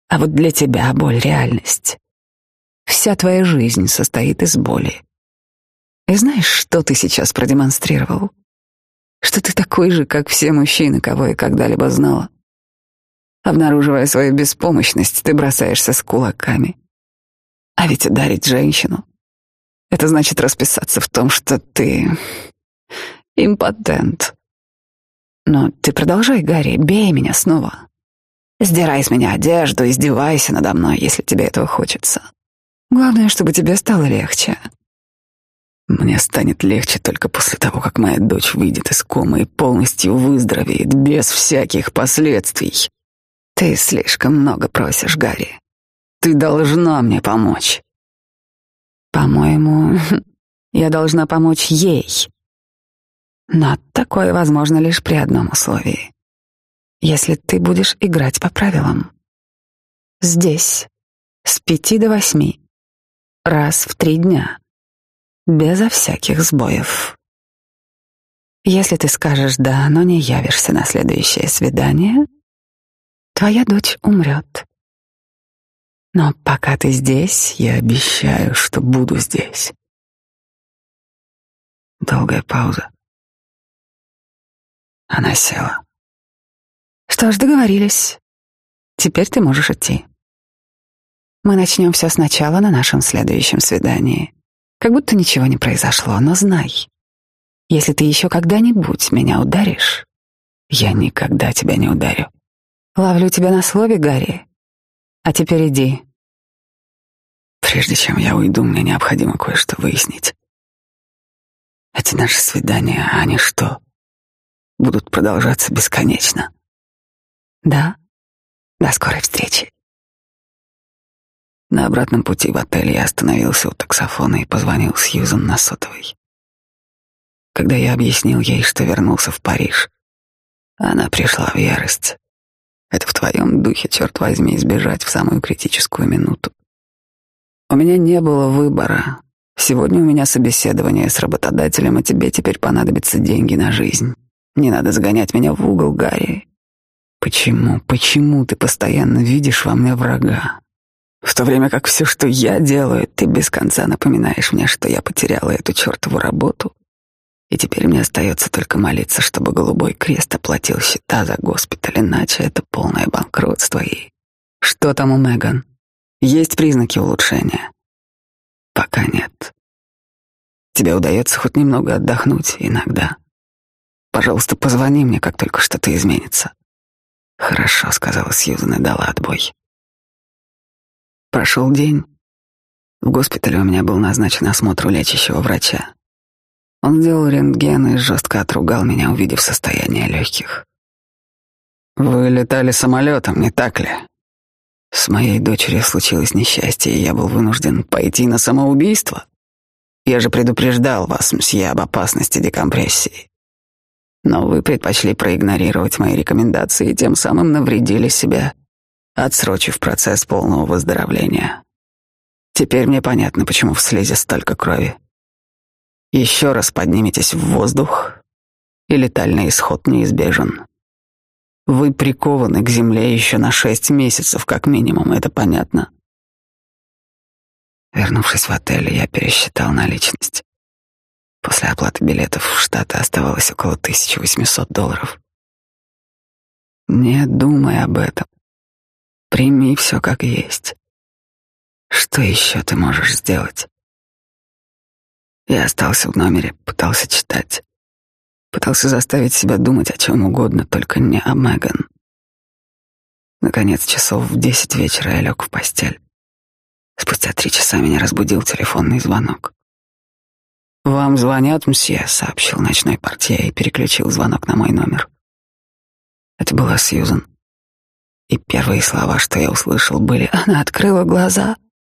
А вот для тебя боль — реальность. Вся твоя жизнь состоит из боли. И знаешь, что ты сейчас продемонстрировал? что ты такой же, как все мужчины, кого я когда-либо знала. Обнаруживая свою беспомощность, ты бросаешься с кулаками. А ведь ударить женщину — это значит расписаться в том, что ты импотент. Но ты продолжай, Гарри, бей меня снова. Сдирай с меня одежду, издевайся надо мной, если тебе этого хочется. Главное, чтобы тебе стало легче. Мне станет легче только после того, как моя дочь выйдет из комы и полностью выздоровеет без всяких последствий. Ты слишком много просишь, Гарри. Ты должна мне помочь. По-моему, (laughs) я должна помочь ей. Но такое возможно лишь при одном условии. Если ты будешь играть по правилам. Здесь, с пяти до восьми, раз в три дня безо всяких сбоев. Если ты скажешь «да», но не явишься на следующее свидание, твоя дочь умрет. Но пока ты здесь, я обещаю, что буду здесь. Долгая пауза. Она села. Что ж, договорились. Теперь ты можешь идти. Мы начнем все сначала на нашем следующем свидании. Как будто ничего не произошло, но знай, если ты еще когда-нибудь меня ударишь, я никогда тебя не ударю. Ловлю тебя на слове, Гарри. А теперь иди. Прежде чем я уйду, мне необходимо кое-что выяснить. Эти наши свидания, они что, будут продолжаться бесконечно? Да. До скорой встречи. На обратном пути в отель я остановился у таксофона и позвонил Сьюзан на сотовый. Когда я объяснил ей, что вернулся в Париж, она пришла в ярость. Это в твоем духе, черт возьми, избежать в самую критическую минуту. У меня не было выбора. Сегодня у меня собеседование с работодателем, а тебе теперь понадобятся деньги на жизнь. Не надо загонять меня в угол, Гарри. Почему, почему ты постоянно видишь во мне врага? В то время как все, что я делаю, ты без конца напоминаешь мне, что я потеряла эту чертову работу. И теперь мне остается только молиться, чтобы Голубой Крест оплатил счета за госпиталь, иначе это полное банкротство. И что там у Меган? Есть признаки улучшения? Пока нет. Тебе удается хоть немного отдохнуть иногда. Пожалуйста, позвони мне, как только что-то изменится. Хорошо, сказала Сьюзан и дала отбой. Прошел день. В госпитале у меня был назначен осмотр у лечащего врача. Он сделал рентген и жестко отругал меня, увидев состояние легких. «Вы летали самолетом, не так ли?» С моей дочерью случилось несчастье, и я был вынужден пойти на самоубийство. Я же предупреждал вас, мсье, об опасности декомпрессии. Но вы предпочли проигнорировать мои рекомендации и тем самым навредили себе. отсрочив процесс полного выздоровления. Теперь мне понятно, почему в слезе столько крови. Еще раз подниметесь в воздух, и летальный исход неизбежен. Вы прикованы к земле еще на шесть месяцев, как минимум, это понятно. Вернувшись в отель, я пересчитал наличность. После оплаты билетов в Штаты оставалось около 1800 долларов. Не думай об этом. Прими все как есть. Что еще ты можешь сделать? Я остался в номере, пытался читать. Пытался заставить себя думать о чем угодно, только не о Меган. Наконец, часов в десять вечера я лег в постель. Спустя три часа меня разбудил телефонный звонок. «Вам звонят, мсье», — сообщил ночной портье и переключил звонок на мой номер. Это была Сьюзан. И первые слова, что я услышал, были «Она открыла глаза».